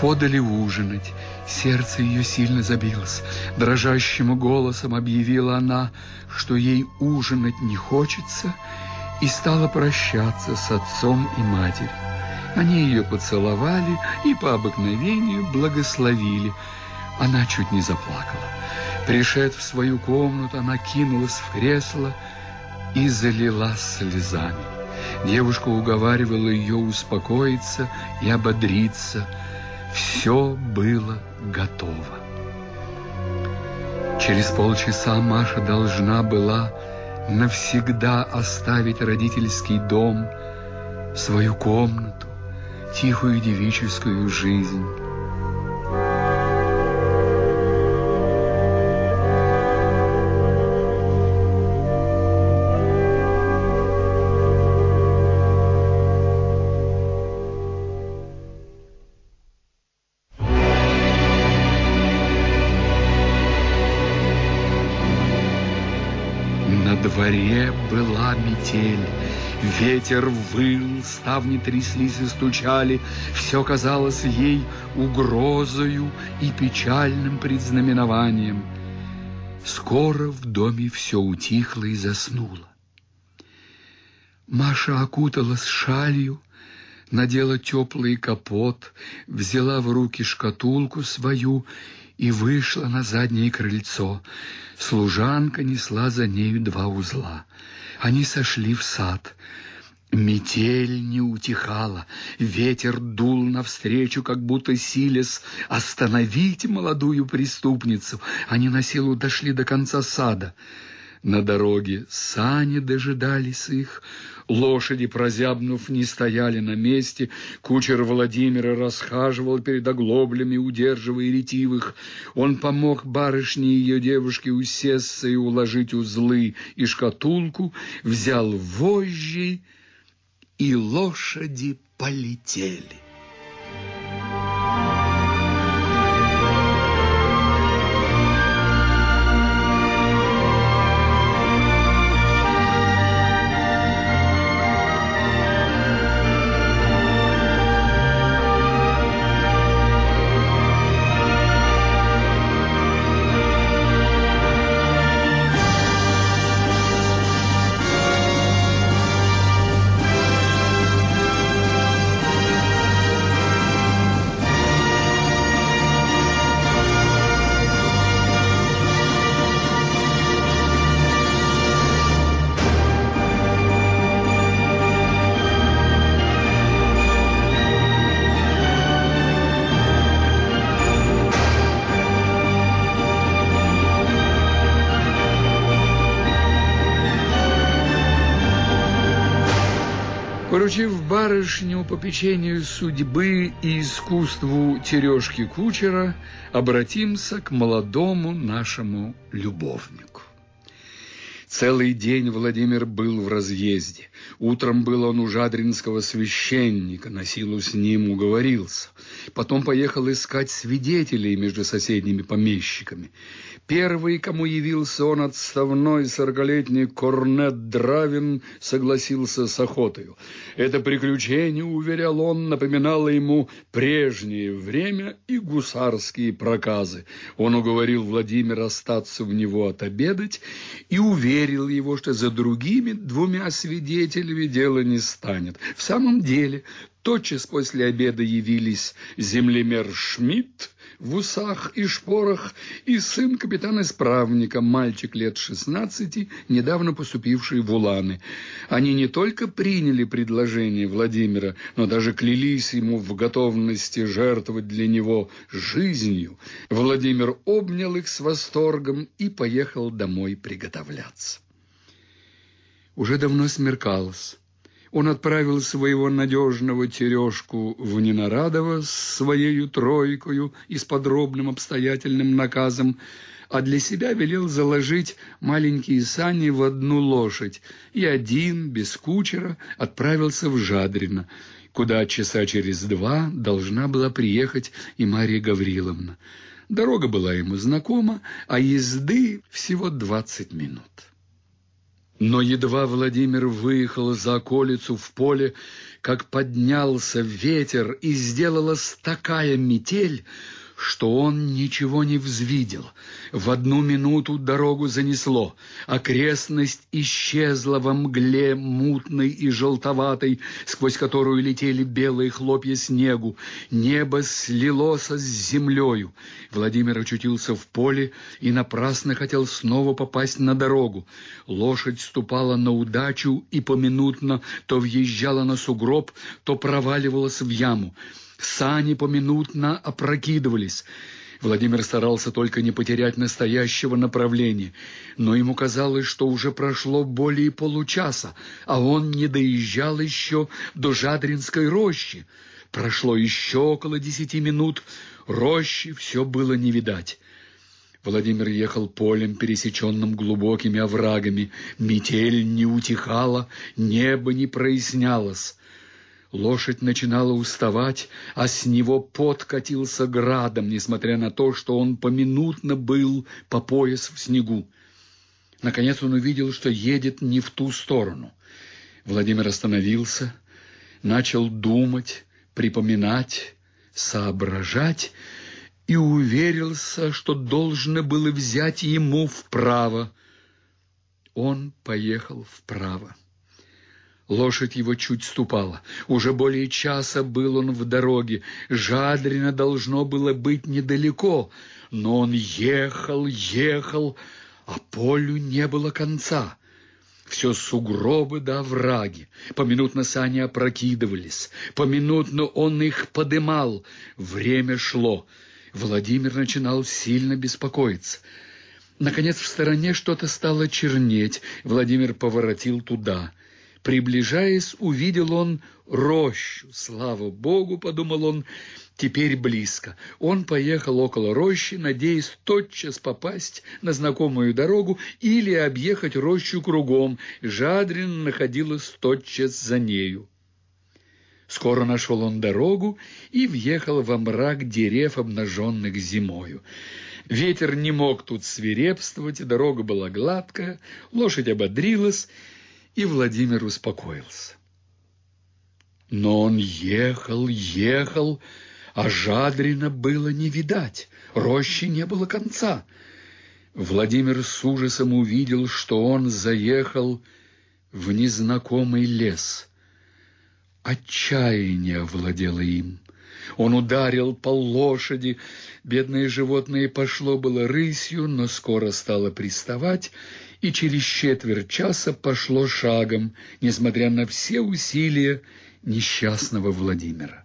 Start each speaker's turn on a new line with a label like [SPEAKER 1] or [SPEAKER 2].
[SPEAKER 1] Подали ужинать. Сердце ее сильно забилось. Дрожащим голосом объявила она, что ей ужинать не хочется, и стала прощаться с отцом и матерью. Они ее поцеловали и по обыкновению благословили. Она чуть не заплакала. Пришед в свою комнату, она кинулась в кресло и залилась слезами. Девушка уговаривала ее успокоиться и ободриться. Все было готово. Через полчаса Маша должна была навсегда оставить родительский дом, свою комнату, тихую девическую жизнь. Дворе была метель. Ветер выл, ставни тряслись и стучали. Все казалось ей угрозою и печальным предзнаменованием. Скоро в доме все утихло и заснуло. Маша окуталась шалью, надела теплый капот, взяла в руки шкатулку свою и вышла на заднее крыльцо. Служанка несла за нею два узла. Они сошли в сад. Метель не утихала, ветер дул навстречу, как будто силясь остановить молодую преступницу. Они на силу дошли до конца сада. На дороге сани дожидались их, лошади, прозябнув, не стояли на месте, кучер Владимира расхаживал перед оглоблями, удерживая ретивых. Он помог барышне и ее девушке усесться и уложить узлы и шкатулку, взял вожжи, и лошади полетели. Поручив барышню по печенью судьбы и искусству тережки кучера, обратимся к молодому нашему любовнику. Целый день Владимир был в разъезде. Утром был он у жадринского священника, на силу с ним уговорился. Потом поехал искать свидетелей между соседними помещиками. Первый, кому явился он, отставной сорокалетний корнет Дравин, согласился с охотою. Это приключение, уверял он, напоминало ему прежнее время и гусарские проказы. Он уговорил Владимира остаться в него отобедать и уверил его, что за другими двумя свидетелями дело не станет. В самом деле, тотчас после обеда явились землемер Шмидт, в усах и шпорах, и сын капитана-исправника, мальчик лет шестнадцати, недавно поступивший в Уланы. Они не только приняли предложение Владимира, но даже клялись ему в готовности жертвовать для него жизнью. Владимир обнял их с восторгом и поехал домой приготовляться. Уже давно смеркалось. Он отправил своего надежного Терешку в Ненарадово с своею тройкою и с подробным обстоятельным наказом, а для себя велел заложить маленькие сани в одну лошадь, и один, без кучера, отправился в Жадрино, куда часа через два должна была приехать и Мария Гавриловна. Дорога была ему знакома, а езды всего двадцать минут. Но едва Владимир выехал за околицу в поле, как поднялся ветер и сделалась такая метель, что он ничего не взвидел. В одну минуту дорогу занесло, окрестность исчезла во мгле мутной и желтоватой, сквозь которую летели белые хлопья снегу. Небо слилось с землею. Владимир очутился в поле и напрасно хотел снова попасть на дорогу. Лошадь ступала на удачу и поминутно то въезжала на сугроб, то проваливалась в яму. Сани поминутно опрокидывались. Владимир старался только не потерять настоящего направления, но ему казалось, что уже прошло более получаса, а он не доезжал еще до Жадринской рощи. Прошло еще около десяти минут, рощи все было не видать. Владимир ехал полем, пересеченным глубокими оврагами. Метель не утихала, небо не прояснялось. Лошадь начинала уставать, а с него пот катился градом, несмотря на то, что он поминутно был по пояс в снегу. Наконец он увидел, что едет не в ту сторону. Владимир остановился, начал думать, припоминать, соображать и уверился, что должно было взять ему вправо. Он поехал вправо. Лошадь его чуть ступала. Уже более часа был он в дороге. Жадрино должно было быть недалеко, но он ехал, ехал, а полю не было конца. Все сугробы да овраги. Поминутно сани опрокидывались, поминутно он их подымал. Время шло. Владимир начинал сильно беспокоиться. Наконец в стороне что-то стало чернеть. Владимир поворотил туда — Приближаясь, увидел он рощу. Слава Богу, подумал он, теперь близко. Он поехал около рощи, надеясь тотчас попасть на знакомую дорогу или объехать рощу кругом. Жадрин находилась тотчас за нею. Скоро нашел он дорогу и въехал во мрак дерев, обнаженных зимою. Ветер не мог тут свирепствовать, дорога была гладкая, лошадь ободрилась, и Владимир успокоился. Но он ехал, ехал, а Жадрина было не видать, рощи не было конца. Владимир с ужасом увидел, что он заехал в незнакомый лес. Отчаяние овладело им. Он ударил по лошади. Бедное животное пошло было рысью, но скоро стало приставать и через четверть часа пошло шагом, несмотря на все усилия несчастного Владимира.